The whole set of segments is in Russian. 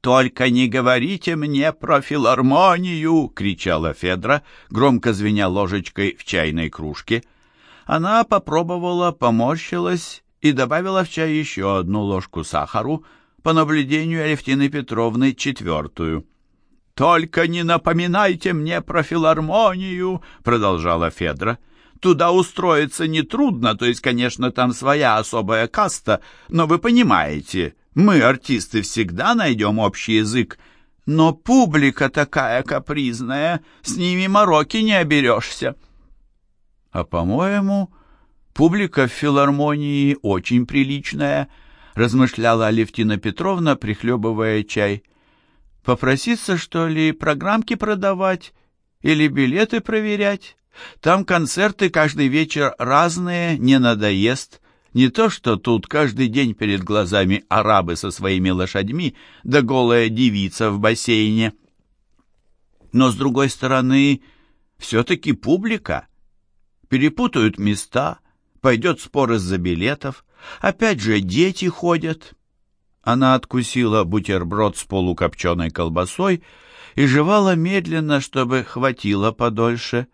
«Только не говорите мне про филармонию!» — кричала Федра, громко звеня ложечкой в чайной кружке. Она попробовала, поморщилась и добавила в чай еще одну ложку сахару, по наблюдению Алевтины Петровны четвертую. «Только не напоминайте мне про филармонию!» — продолжала Федра. «Туда устроиться нетрудно, то есть, конечно, там своя особая каста, но вы понимаете, мы, артисты, всегда найдем общий язык, но публика такая капризная, с ними мороки не оберешься». «А, по-моему, публика в филармонии очень приличная», — размышляла Алевтина Петровна, прихлебывая чай. «Попроситься, что ли, программки продавать или билеты проверять? Там концерты каждый вечер разные, не надоест». Не то, что тут каждый день перед глазами арабы со своими лошадьми, да голая девица в бассейне. Но, с другой стороны, все-таки публика. Перепутают места, пойдет спор из-за билетов, опять же дети ходят. Она откусила бутерброд с полукопченой колбасой и жевала медленно, чтобы хватило подольше.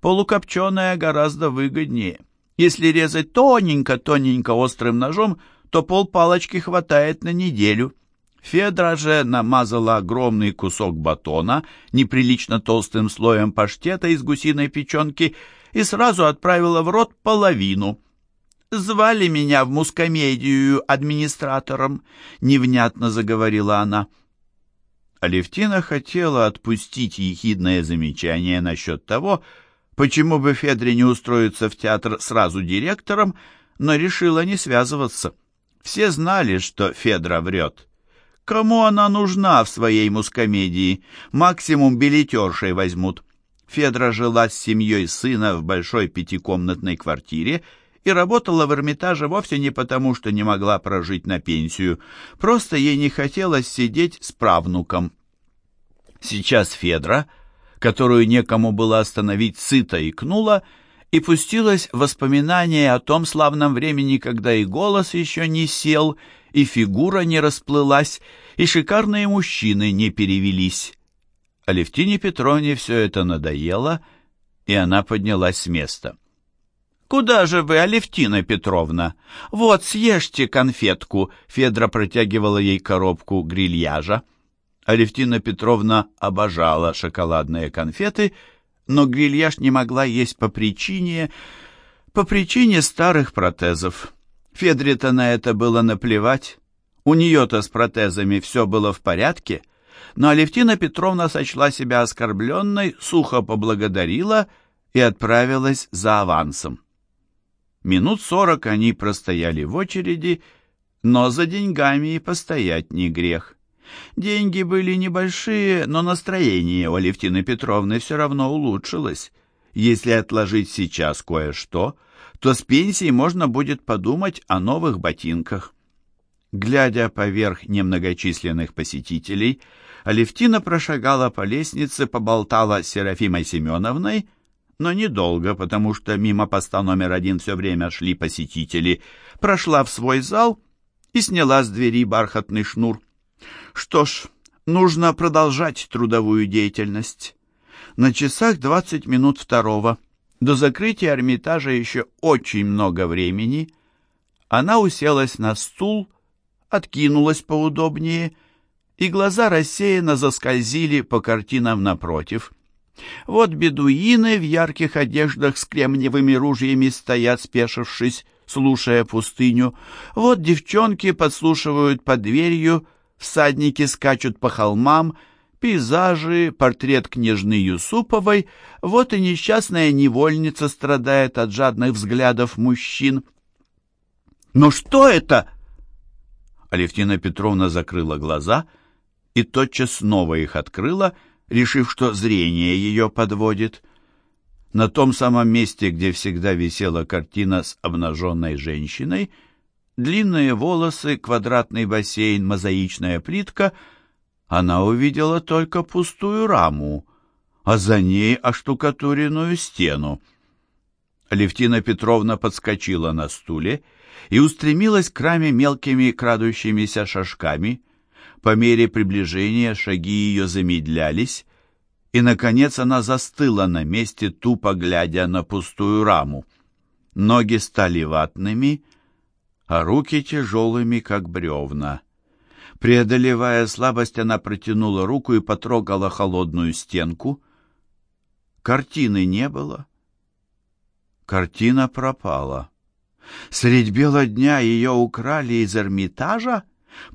Полукопченая гораздо выгоднее. Если резать тоненько-тоненько острым ножом, то полпалочки хватает на неделю. Федра же намазала огромный кусок батона неприлично толстым слоем паштета из гусиной печенки и сразу отправила в рот половину. «Звали меня в мускомедию администратором», — невнятно заговорила она. Алевтина хотела отпустить ехидное замечание насчет того, Почему бы Федре не устроиться в театр сразу директором, но решила не связываться. Все знали, что Федра врет. Кому она нужна в своей мускомедии? Максимум билетершей возьмут. Федра жила с семьей сына в большой пятикомнатной квартире и работала в Эрмитаже вовсе не потому, что не могла прожить на пенсию, просто ей не хотелось сидеть с правнуком. Сейчас Федра — которую некому было остановить, сыто икнула и пустилась в воспоминания о том славном времени, когда и голос еще не сел, и фигура не расплылась, и шикарные мужчины не перевелись. Алевтине Петровне все это надоело, и она поднялась с места. «Куда же вы, Алевтина Петровна? Вот, съешьте конфетку!» Федра протягивала ей коробку грильяжа. Алевтина Петровна обожала шоколадные конфеты, но грильяж не могла есть по причине... по причине старых протезов. Федре-то на это было наплевать. У нее-то с протезами все было в порядке, но Алевтина Петровна сочла себя оскорбленной, сухо поблагодарила и отправилась за авансом. Минут сорок они простояли в очереди, но за деньгами и постоять не грех. Деньги были небольшие, но настроение у Алевтины Петровны все равно улучшилось. Если отложить сейчас кое-что, то с пенсии можно будет подумать о новых ботинках. Глядя поверх немногочисленных посетителей, Алевтина прошагала по лестнице, поболтала с Серафимой Семеновной, но недолго, потому что мимо поста номер один все время шли посетители, прошла в свой зал и сняла с двери бархатный шнур. Что ж, нужно продолжать трудовую деятельность. На часах 20 минут второго. До закрытия Эрмитажа еще очень много времени. Она уселась на стул, откинулась поудобнее, и глаза рассеянно заскользили по картинам напротив. Вот бедуины в ярких одеждах с кремниевыми ружьями стоят, спешившись, слушая пустыню. Вот девчонки подслушивают под дверью, всадники скачут по холмам, пейзажи, портрет княжны Юсуповой, вот и несчастная невольница страдает от жадных взглядов мужчин. «Но что это?» Алевтина Петровна закрыла глаза и тотчас снова их открыла, решив, что зрение ее подводит. На том самом месте, где всегда висела картина с обнаженной женщиной — длинные волосы, квадратный бассейн, мозаичная плитка, она увидела только пустую раму, а за ней оштукатуренную стену. Левтина Петровна подскочила на стуле и устремилась к раме мелкими крадущимися шажками. По мере приближения шаги ее замедлялись, и, наконец, она застыла на месте, тупо глядя на пустую раму. Ноги стали ватными, а руки тяжелыми, как бревна. Преодолевая слабость, она протянула руку и потрогала холодную стенку. Картины не было. Картина пропала. Средь бела дня ее украли из Эрмитажа,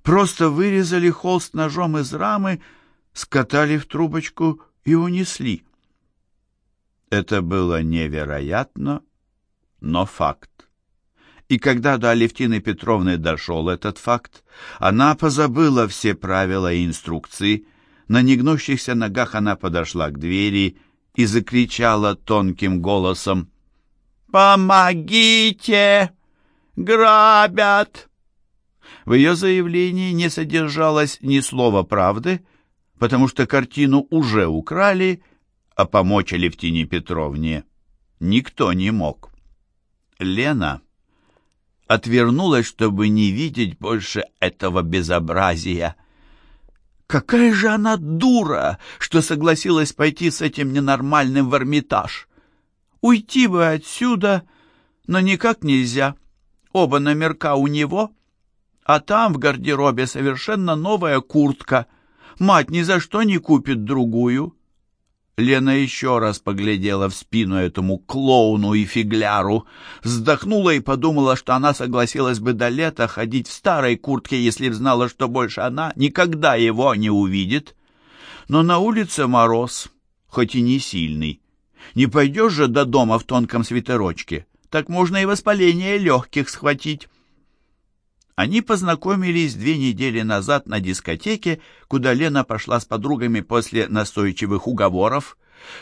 просто вырезали холст ножом из рамы, скатали в трубочку и унесли. Это было невероятно, но факт. И когда до Алевтины Петровны дошел этот факт, она позабыла все правила и инструкции. На негнущихся ногах она подошла к двери и закричала тонким голосом «Помогите! Грабят!» В ее заявлении не содержалось ни слова правды, потому что картину уже украли, а помочь Алевтине Петровне никто не мог. Лена отвернулась, чтобы не видеть больше этого безобразия. Какая же она дура, что согласилась пойти с этим ненормальным в Эрмитаж! Уйти бы отсюда, но никак нельзя. Оба номерка у него, а там в гардеробе совершенно новая куртка. Мать ни за что не купит другую. Лена еще раз поглядела в спину этому клоуну и фигляру, вздохнула и подумала, что она согласилась бы до лета ходить в старой куртке, если б знала, что больше она никогда его не увидит. Но на улице мороз, хоть и не сильный. Не пойдешь же до дома в тонком свитерочке, так можно и воспаление легких схватить. Они познакомились две недели назад на дискотеке, куда Лена пошла с подругами после настойчивых уговоров.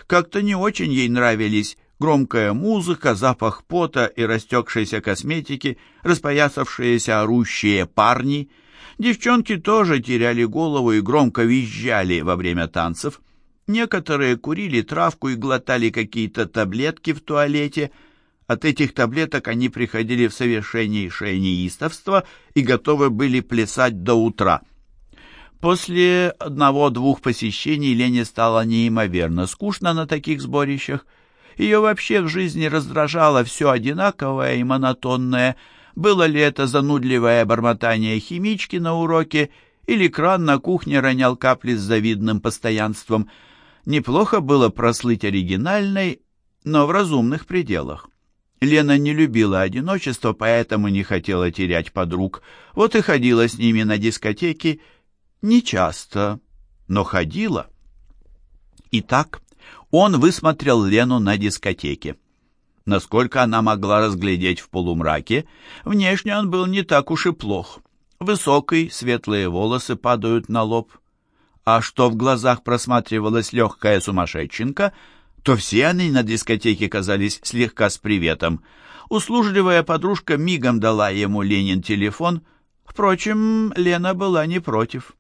Как-то не очень ей нравились громкая музыка, запах пота и растекшейся косметики, распоясавшиеся орущие парни. Девчонки тоже теряли голову и громко визжали во время танцев. Некоторые курили травку и глотали какие-то таблетки в туалете. От этих таблеток они приходили в совершеннейшее неистовство и готовы были плясать до утра. После одного-двух посещений Лене стало неимоверно скучно на таких сборищах. Ее вообще в жизни раздражало все одинаковое и монотонное. Было ли это занудливое бормотание химички на уроке, или кран на кухне ронял капли с завидным постоянством – Неплохо было прослыть оригинальной, но в разумных пределах. Лена не любила одиночество, поэтому не хотела терять подруг. Вот и ходила с ними на дискотеки. Не часто, но ходила. Итак, он высмотрел Лену на дискотеке. Насколько она могла разглядеть в полумраке, внешне он был не так уж и плох. Высокий, светлые волосы падают на лоб а что в глазах просматривалась легкая сумасшедшенка, то все они на дискотеке казались слегка с приветом. Услужливая подружка мигом дала ему Ленин телефон, впрочем, Лена была не против.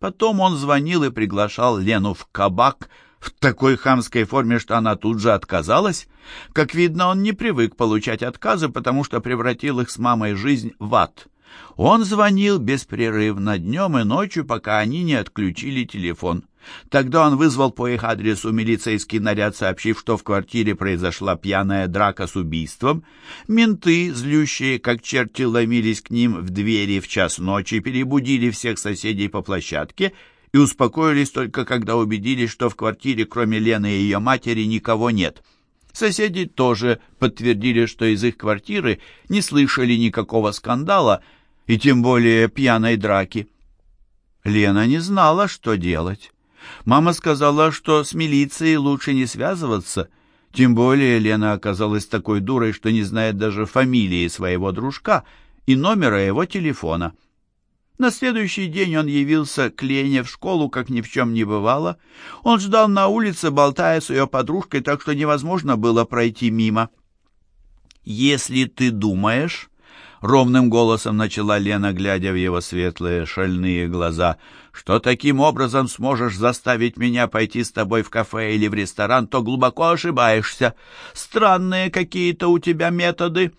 Потом он звонил и приглашал Лену в кабак в такой хамской форме, что она тут же отказалась. Как видно, он не привык получать отказы, потому что превратил их с мамой жизнь в ад. Он звонил беспрерывно днем и ночью, пока они не отключили телефон. Тогда он вызвал по их адресу милицейский наряд, сообщив, что в квартире произошла пьяная драка с убийством. Менты, злющие, как черти, ломились к ним в двери в час ночи, перебудили всех соседей по площадке и успокоились только когда убедились, что в квартире, кроме Лены и ее матери, никого нет. Соседи тоже подтвердили, что из их квартиры не слышали никакого скандала, и тем более пьяной драки. Лена не знала, что делать. Мама сказала, что с милицией лучше не связываться, тем более Лена оказалась такой дурой, что не знает даже фамилии своего дружка и номера его телефона. На следующий день он явился к Лене в школу, как ни в чем не бывало. Он ждал на улице, болтая с ее подружкой, так что невозможно было пройти мимо. «Если ты думаешь, Ровным голосом начала Лена, глядя в его светлые, шальные глаза. «Что таким образом сможешь заставить меня пойти с тобой в кафе или в ресторан, то глубоко ошибаешься. Странные какие-то у тебя методы».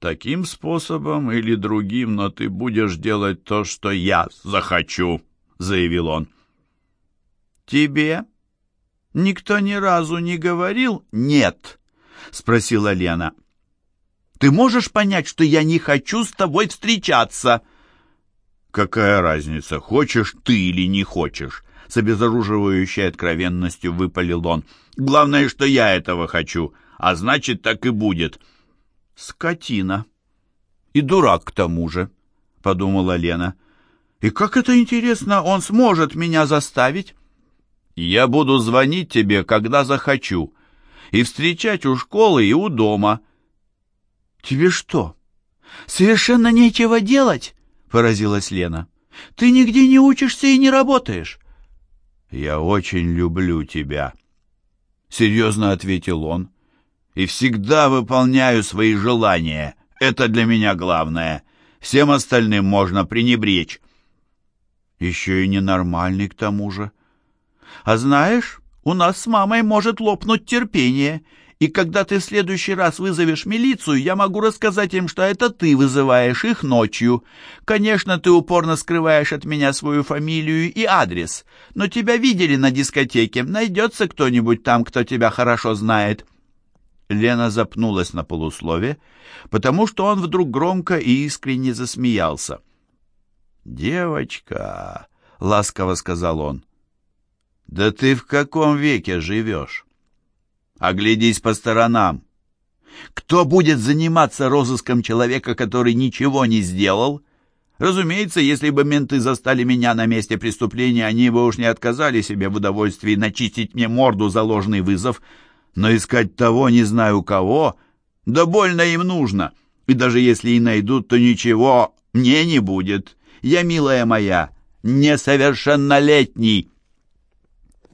Таким способом или другим, но ты будешь делать то, что я захочу, заявил он. Тебе никто ни разу не говорил «нет», спросила Лена. Ты можешь понять, что я не хочу с тобой встречаться? Какая разница, хочешь ты или не хочешь? С обезоруживающей откровенностью выпалил он. Главное, что я этого хочу, а значит, так и будет. Скотина. И дурак к тому же, подумала Лена. И как это интересно, он сможет меня заставить? Я буду звонить тебе, когда захочу, и встречать у школы и у дома. Тебе что, совершенно нечего делать? Поразилась Лена. Ты нигде не учишься и не работаешь. Я очень люблю тебя, серьезно ответил он и всегда выполняю свои желания. Это для меня главное. Всем остальным можно пренебречь. Еще и ненормальный к тому же. А знаешь, у нас с мамой может лопнуть терпение, и когда ты в следующий раз вызовешь милицию, я могу рассказать им, что это ты вызываешь их ночью. Конечно, ты упорно скрываешь от меня свою фамилию и адрес, но тебя видели на дискотеке. Найдется кто-нибудь там, кто тебя хорошо знает». Лена запнулась на полуслове, потому что он вдруг громко и искренне засмеялся. «Девочка», — ласково сказал он, — «да ты в каком веке живешь? Оглядись по сторонам. Кто будет заниматься розыском человека, который ничего не сделал?» Разумеется, если бы менты застали меня на месте преступления, они бы уж не отказали себе в удовольствии начистить мне морду за ложный вызов, но искать того не знаю кого, да больно им нужно. И даже если и найдут, то ничего мне не будет. Я, милая моя, несовершеннолетний.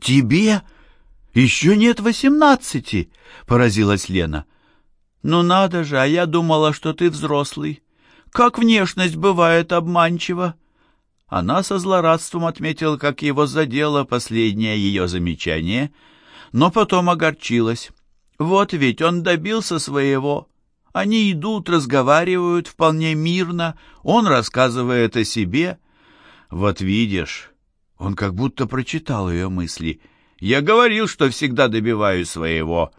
Тебе еще нет восемнадцати, поразилась Лена. Ну надо же, а я думала, что ты взрослый. Как внешность бывает обманчива. Она со злорадством отметила, как его задело последнее ее замечание — но потом огорчилась. Вот ведь он добился своего. Они идут, разговаривают вполне мирно, он рассказывает о себе. Вот видишь, он как будто прочитал ее мысли. Я говорил, что всегда добиваюсь своего.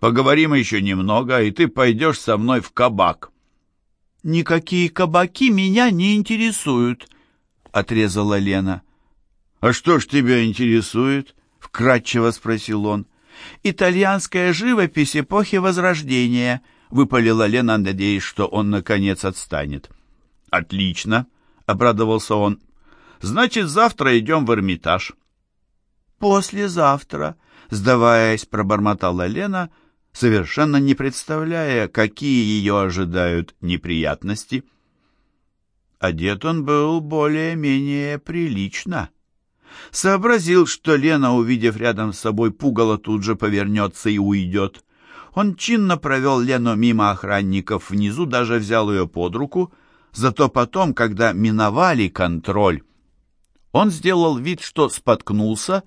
Поговорим еще немного, и ты пойдешь со мной в кабак. «Никакие кабаки меня не интересуют», — отрезала Лена. «А что ж тебя интересует?» вкратчиво спросил он. «Итальянская живопись эпохи Возрождения», — выпалила Лена, надеясь, что он, наконец, отстанет. «Отлично», — обрадовался он. «Значит, завтра идем в Эрмитаж». «Послезавтра», — сдаваясь, пробормотала Лена, совершенно не представляя, какие ее ожидают неприятности. Одет он был более-менее прилично сообразил, что Лена, увидев рядом с собой пугало, тут же повернется и уйдет. Он чинно провел Лену мимо охранников внизу, даже взял ее под руку, зато потом, когда миновали контроль, он сделал вид, что споткнулся,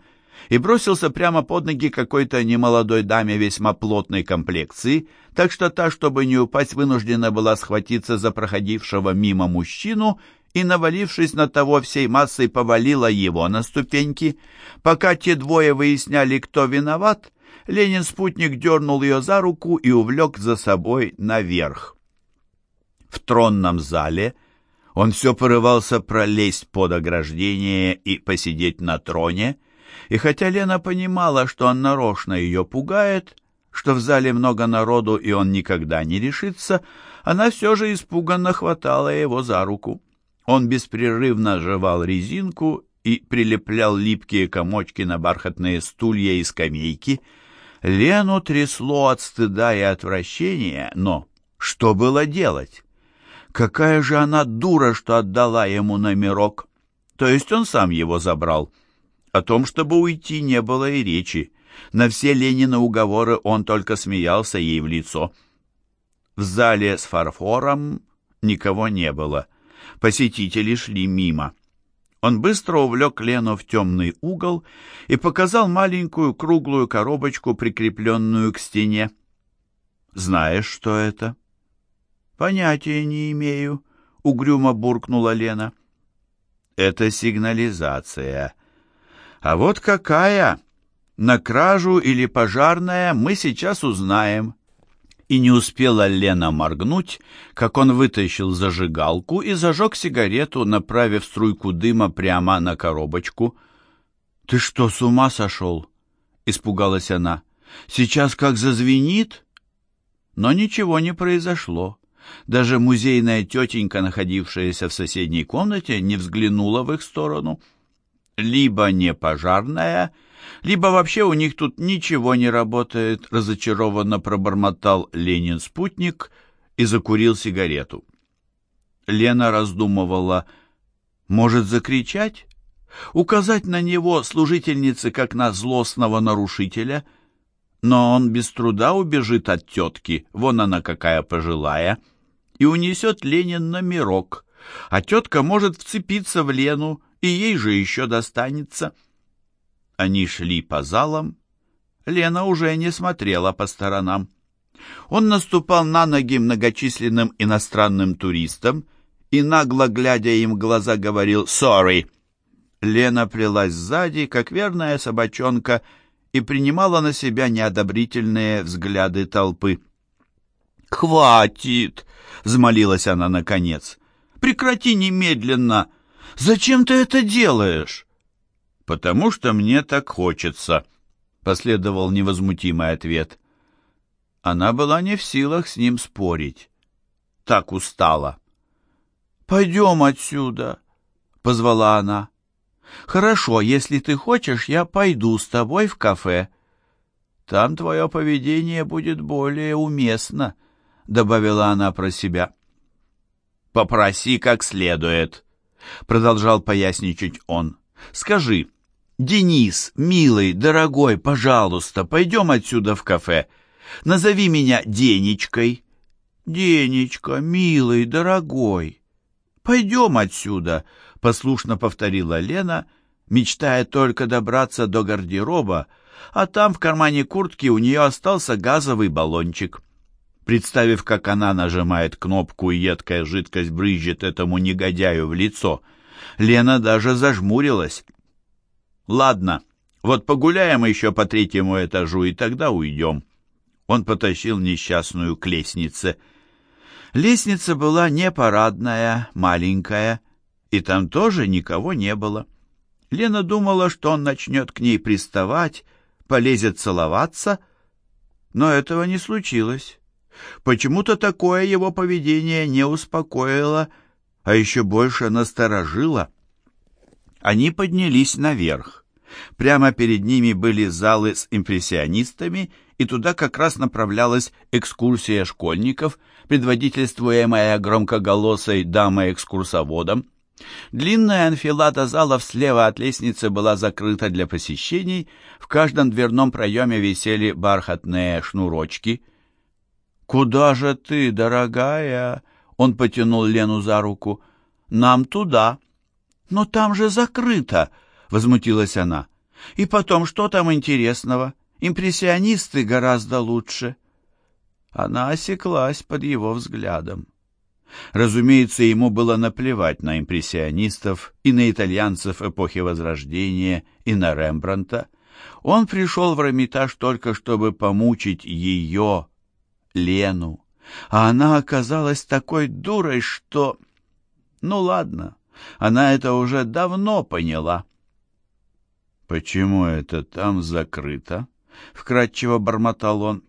и бросился прямо под ноги какой-то немолодой даме весьма плотной комплекции, так что та, чтобы не упасть, вынуждена была схватиться за проходившего мимо мужчину и, навалившись на того всей массой, повалила его на ступеньки. Пока те двое выясняли, кто виноват, Ленин-спутник дернул ее за руку и увлек за собой наверх. В тронном зале он все порывался пролезть под ограждение и посидеть на троне, и хотя Лена понимала, что он нарочно ее пугает, что в зале много народу и он никогда не решится, она все же испуганно хватала его за руку. Он беспрерывно жевал резинку и прилеплял липкие комочки на бархатные стулья и скамейки. Лену трясло от стыда и отвращения, но что было делать? Какая же она дура, что отдала ему номерок. То есть он сам его забрал. О том, чтобы уйти, не было и речи. На все Ленина уговоры он только смеялся ей в лицо. В зале с фарфором никого не было посетители шли мимо. Он быстро увлек Лену в темный угол и показал маленькую круглую коробочку, прикрепленную к стене. «Знаешь, что это?» Понятия не имею, угрюмо буркнула Лена. Это сигнализация. А вот какая? На кражу или пожарная мы сейчас узнаем. И не успела Лена моргнуть, как он вытащил зажигалку и зажег сигарету, направив струйку дыма прямо на коробочку. «Ты что, с ума сошел?» — испугалась она. «Сейчас как зазвенит?» Но ничего не произошло. Даже музейная тетенька, находившаяся в соседней комнате, не взглянула в их сторону. Либо не пожарная, либо вообще у них тут ничего не работает, разочарованно пробормотал Ленин спутник и закурил сигарету. Лена раздумывала, может закричать? Указать на него служительницы как на злостного нарушителя? Но он без труда убежит от тетки, вон она какая пожилая, и унесет Ленин на мирок, а тетка может вцепиться в Лену, и ей же еще достанется. Они шли по залам. Лена уже не смотрела по сторонам. Он наступал на ноги многочисленным иностранным туристам и, нагло глядя им в глаза, говорил «Sorry». Лена плелась сзади, как верная собачонка, и принимала на себя неодобрительные взгляды толпы. «Хватит!» — взмолилась она наконец. «Прекрати немедленно! Зачем ты это делаешь?» «Потому что мне так хочется», — последовал невозмутимый ответ. Она была не в силах с ним спорить. Так устала. «Пойдем отсюда», — позвала она. «Хорошо, если ты хочешь, я пойду с тобой в кафе. Там твое поведение будет более уместно», — добавила она про себя. «Попроси как следует», — продолжал поясничать он. «Скажи, «Денис, милый, дорогой, пожалуйста, пойдем отсюда в кафе. Назови меня Денечкой». «Денечка, милый, дорогой, пойдем отсюда», — послушно повторила Лена, мечтая только добраться до гардероба, а там в кармане куртки у нее остался газовый баллончик. Представив, как она нажимает кнопку и едкая жидкость брызжет этому негодяю в лицо, Лена даже зажмурилась. «Ладно, вот погуляем еще по третьему этажу, и тогда уйдем». Он потащил несчастную к лестнице. Лестница была не парадная, маленькая, и там тоже никого не было. Лена думала, что он начнет к ней приставать, полезет целоваться, но этого не случилось. Почему-то такое его поведение не успокоило, а еще больше насторожило. Они поднялись наверх. Прямо перед ними были залы с импрессионистами, и туда как раз направлялась экскурсия школьников, предводительствуемая громкоголосой дамой-экскурсоводом. Длинная анфилада залов слева от лестницы была закрыта для посещений, в каждом дверном проеме висели бархатные шнурочки. «Куда же ты, дорогая?» — он потянул Лену за руку. «Нам туда». «Но там же закрыто!» — возмутилась она. «И потом, что там интересного? Импрессионисты гораздо лучше». Она осеклась под его взглядом. Разумеется, ему было наплевать на импрессионистов и на итальянцев эпохи Возрождения и на Рембранта. Он пришел в Эрмитаж только чтобы помучить ее, Лену. А она оказалась такой дурой, что... Ну ладно, она это уже давно поняла. «Почему это там закрыто?» — вкратчиво бормотал он.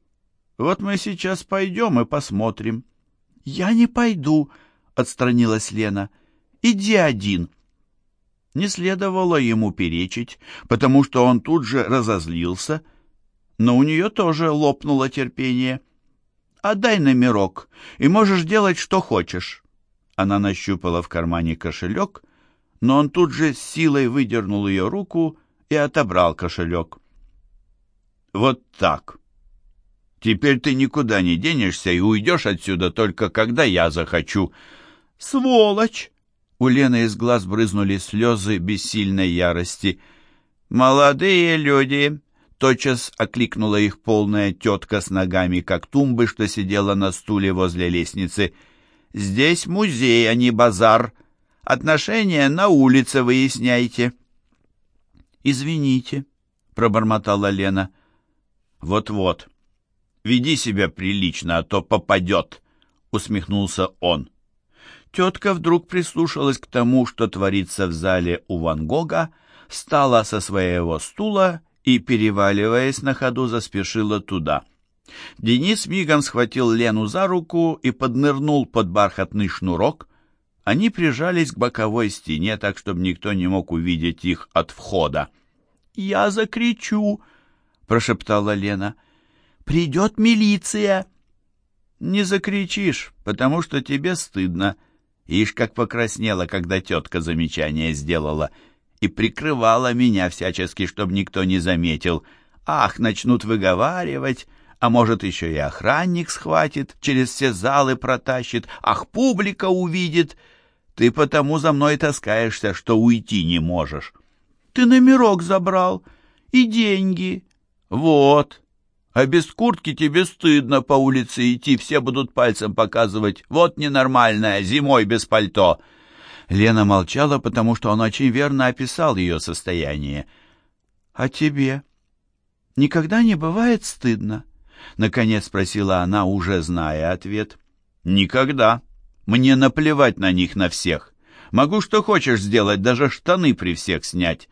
«Вот мы сейчас пойдем и посмотрим». «Я не пойду», — отстранилась Лена. «Иди один». Не следовало ему перечить, потому что он тут же разозлился, но у нее тоже лопнуло терпение. «Отдай номерок, и можешь делать, что хочешь». Она нащупала в кармане кошелек, но он тут же с силой выдернул ее руку и отобрал кошелек. «Вот так. Теперь ты никуда не денешься и уйдешь отсюда только когда я захочу». «Сволочь!» У Лены из глаз брызнули слезы бессильной ярости. «Молодые люди!» Тотчас окликнула их полная тетка с ногами, как тумбы, что сидела на стуле возле лестницы. Здесь музей, а не базар. Отношения на улице выясняйте». «Извините», — пробормотала Лена. «Вот-вот. Веди себя прилично, а то попадет», — усмехнулся он. Тетка вдруг прислушалась к тому, что творится в зале у Ван Гога, встала со своего стула и, переваливаясь на ходу, заспешила туда. Денис мигом схватил Лену за руку и поднырнул под бархатный шнурок. Они прижались к боковой стене, так, чтобы никто не мог увидеть их от входа. «Я закричу!» — прошептала Лена. «Придет милиция!» «Не закричишь, потому что тебе стыдно», Ишь, как покраснела, когда тетка замечание сделала, и прикрывала меня всячески, чтобы никто не заметил. Ах, начнут выговаривать, а может, еще и охранник схватит, через все залы протащит, ах, публика увидит. Ты потому за мной таскаешься, что уйти не можешь. Ты номерок забрал и деньги. Вот, а без куртки тебе стыдно по улице идти, все будут пальцем показывать. Вот ненормальная, зимой без пальто». Лена молчала, потому что он очень верно описал ее состояние. «А тебе никогда не бывает стыдно?» Наконец спросила она, уже зная ответ. «Никогда. Мне наплевать на них, на всех. Могу что хочешь сделать, даже штаны при всех снять».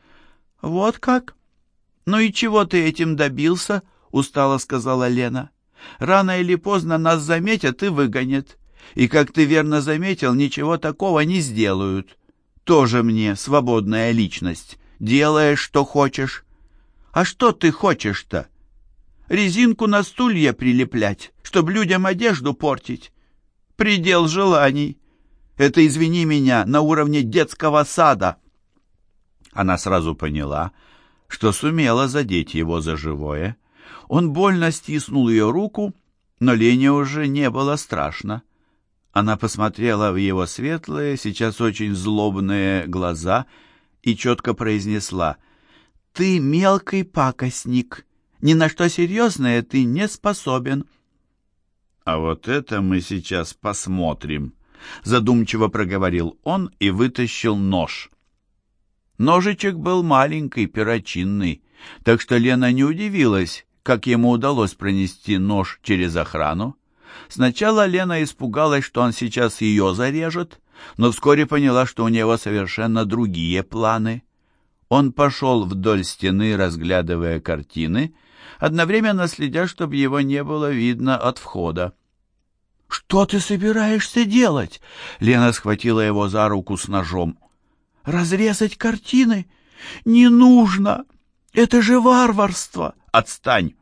«Вот как? Ну и чего ты этим добился?» устало сказала Лена. Рано или поздно нас заметят и выгонят. И, как ты верно заметил, ничего такого не сделают. Тоже мне свободная личность. Делаешь, что хочешь. А что ты хочешь-то? Резинку на стулья прилеплять, чтобы людям одежду портить? Предел желаний. Это, извини меня, на уровне детского сада. Она сразу поняла, что сумела задеть его за живое, он больно стиснул ее руку, но Лене уже не было страшно. Она посмотрела в его светлые, сейчас очень злобные глаза и четко произнесла «Ты мелкий пакостник, ни на что серьезное ты не способен». «А вот это мы сейчас посмотрим», — задумчиво проговорил он и вытащил нож. Ножичек был маленький, перочинный, так что Лена не удивилась, как ему удалось пронести нож через охрану. Сначала Лена испугалась, что он сейчас ее зарежет, но вскоре поняла, что у него совершенно другие планы. Он пошел вдоль стены, разглядывая картины, одновременно следя, чтобы его не было видно от входа. «Что ты собираешься делать?» Лена схватила его за руку с ножом. «Разрезать картины? Не нужно! Это же варварство!» «Отстань!»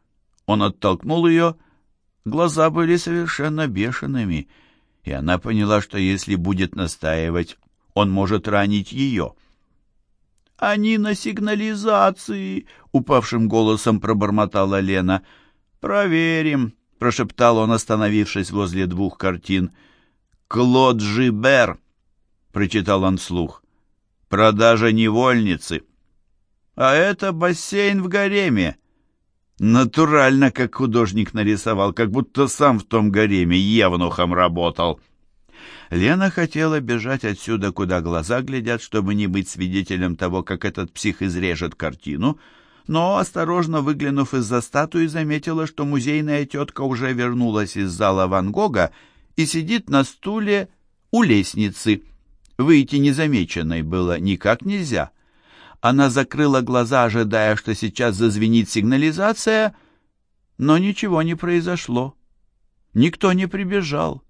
Он оттолкнул ее. Глаза были совершенно бешеными, и она поняла, что если будет настаивать, он может ранить ее. «Они на сигнализации!» — упавшим голосом пробормотала Лена. «Проверим», — прошептал он, остановившись возле двух картин. «Клод Жибер», — прочитал он вслух. «Продажа невольницы». «А это бассейн в гареме», Натурально, как художник нарисовал, как будто сам в том гареме евнухом работал. Лена хотела бежать отсюда, куда глаза глядят, чтобы не быть свидетелем того, как этот псих изрежет картину, но, осторожно выглянув из-за статуи, заметила, что музейная тетка уже вернулась из зала Ван Гога и сидит на стуле у лестницы. Выйти незамеченной было никак нельзя. Она закрыла глаза, ожидая, что сейчас зазвенит сигнализация, но ничего не произошло. Никто не прибежал.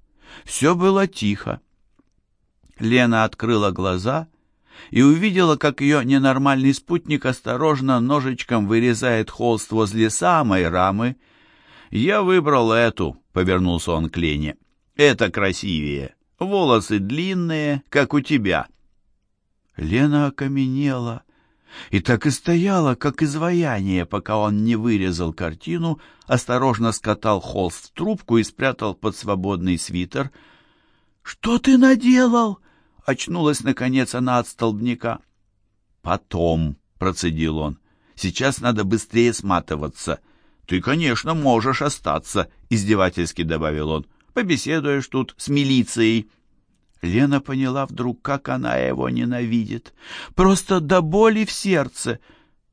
Все было тихо. Лена открыла глаза и увидела, как ее ненормальный спутник осторожно ножичком вырезает холст возле самой рамы. «Я выбрал эту», — повернулся он к Лене. «Это красивее. Волосы длинные, как у тебя». Лена окаменела и так и стояла, как изваяние, пока он не вырезал картину, осторожно скатал холст в трубку и спрятал под свободный свитер. «Что ты наделал?» — очнулась, наконец, она от столбняка. «Потом», — процедил он, — «сейчас надо быстрее сматываться». «Ты, конечно, можешь остаться», — издевательски добавил он. побеседуешь тут с милицией». Лена поняла вдруг, как она его ненавидит. Просто до боли в сердце.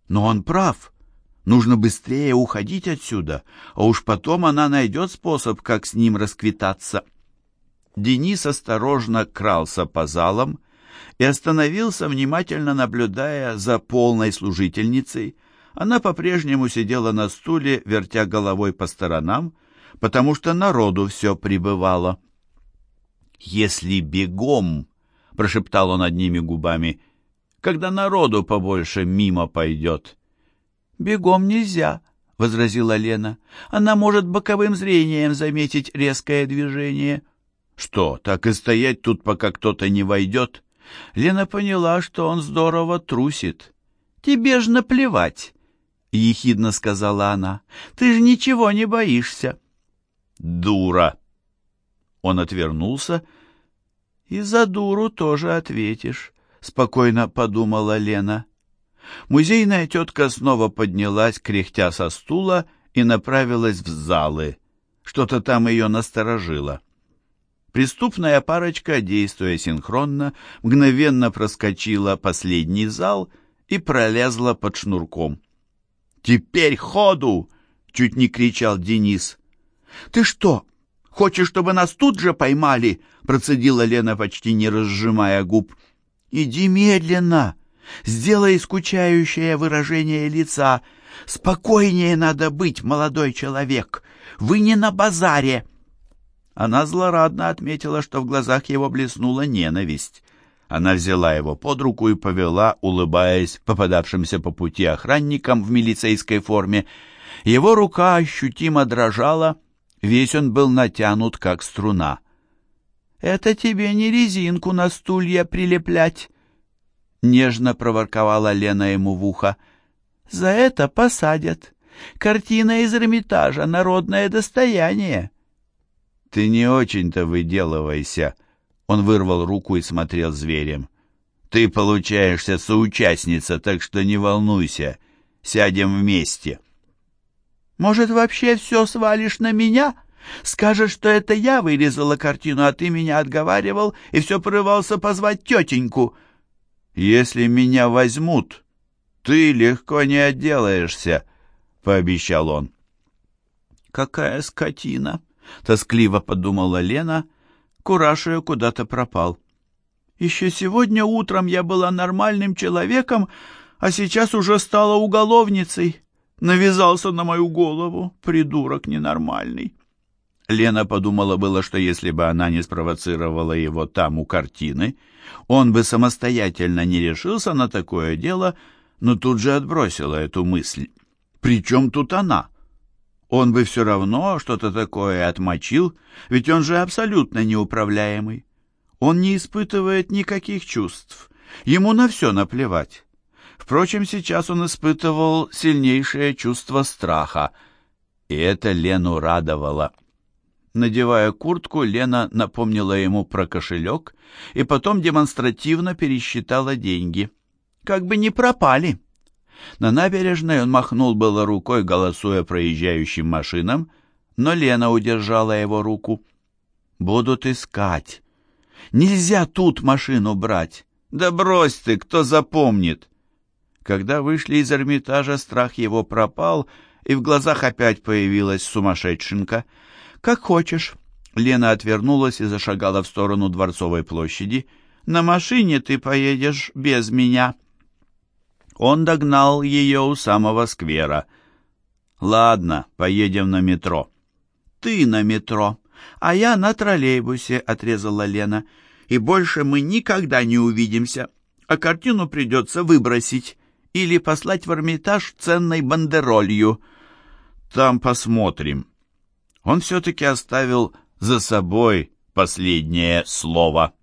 Но он прав. Нужно быстрее уходить отсюда, а уж потом она найдет способ, как с ним расквитаться. Денис осторожно крался по залам и остановился, внимательно наблюдая за полной служительницей. Она по-прежнему сидела на стуле, вертя головой по сторонам, потому что народу все прибывало. «Если бегом», — прошептал он одними губами, — «когда народу побольше мимо пойдет». «Бегом нельзя», — возразила Лена. «Она может боковым зрением заметить резкое движение». «Что, так и стоять тут, пока кто-то не войдет?» Лена поняла, что он здорово трусит. «Тебе ж наплевать», — ехидно сказала она. «Ты же ничего не боишься». «Дура!» Он отвернулся. «И за дуру тоже ответишь», — спокойно подумала Лена. Музейная тетка снова поднялась, кряхтя со стула, и направилась в залы. Что-то там ее насторожило. Преступная парочка, действуя синхронно, мгновенно проскочила последний зал и пролезла под шнурком. «Теперь ходу!» — чуть не кричал Денис. «Ты что, хочешь, чтобы нас тут же поймали?» — процедила Лена, почти не разжимая губ. «Иди медленно!» Сделай скучающее выражение лица. Спокойнее надо быть, молодой человек. Вы не на базаре. Она злорадно отметила, что в глазах его блеснула ненависть. Она взяла его под руку и повела, улыбаясь попадавшимся по пути охранникам в милицейской форме. Его рука ощутимо дрожала, весь он был натянут, как струна. «Это тебе не резинку на стулья прилеплять», — нежно проворковала Лена ему в ухо. «За это посадят. Картина из Эрмитажа — народное достояние». «Ты не очень-то выделывайся», — он вырвал руку и смотрел зверем. «Ты получаешься соучастница, так что не волнуйся. Сядем вместе». «Может, вообще все свалишь на меня?» Скажешь, что это я вырезала картину, а ты меня отговаривал и все порывался позвать тетеньку. «Если меня возьмут, ты легко не отделаешься», — пообещал он. «Какая скотина!» — тоскливо подумала Лена. Кураж ее куда-то пропал. «Еще сегодня утром я была нормальным человеком, а сейчас уже стала уголовницей. Навязался на мою голову, придурок ненормальный». Лена подумала было, что если бы она не спровоцировала его там у картины, он бы самостоятельно не решился на такое дело, но тут же отбросила эту мысль. Причем тут она? Он бы все равно что-то такое отмочил, ведь он же абсолютно неуправляемый. Он не испытывает никаких чувств, ему на все наплевать. Впрочем, сейчас он испытывал сильнейшее чувство страха, и это Лену радовало. Надевая куртку, Лена напомнила ему про кошелек и потом демонстративно пересчитала деньги. Как бы не пропали. На набережной он махнул было рукой, голосуя проезжающим машинам, но Лена удержала его руку. «Будут искать. Нельзя тут машину брать. Да брось ты, кто запомнит!» Когда вышли из Эрмитажа, страх его пропал, и в глазах опять появилась сумасшедшенка — «Как хочешь». Лена отвернулась и зашагала в сторону Дворцовой площади. «На машине ты поедешь без меня». Он догнал ее у самого сквера. «Ладно, поедем на метро». «Ты на метро, а я на троллейбусе», — отрезала Лена. «И больше мы никогда не увидимся, а картину придется выбросить или послать в Эрмитаж ценной бандеролью. Там посмотрим» он все-таки оставил за собой последнее слово.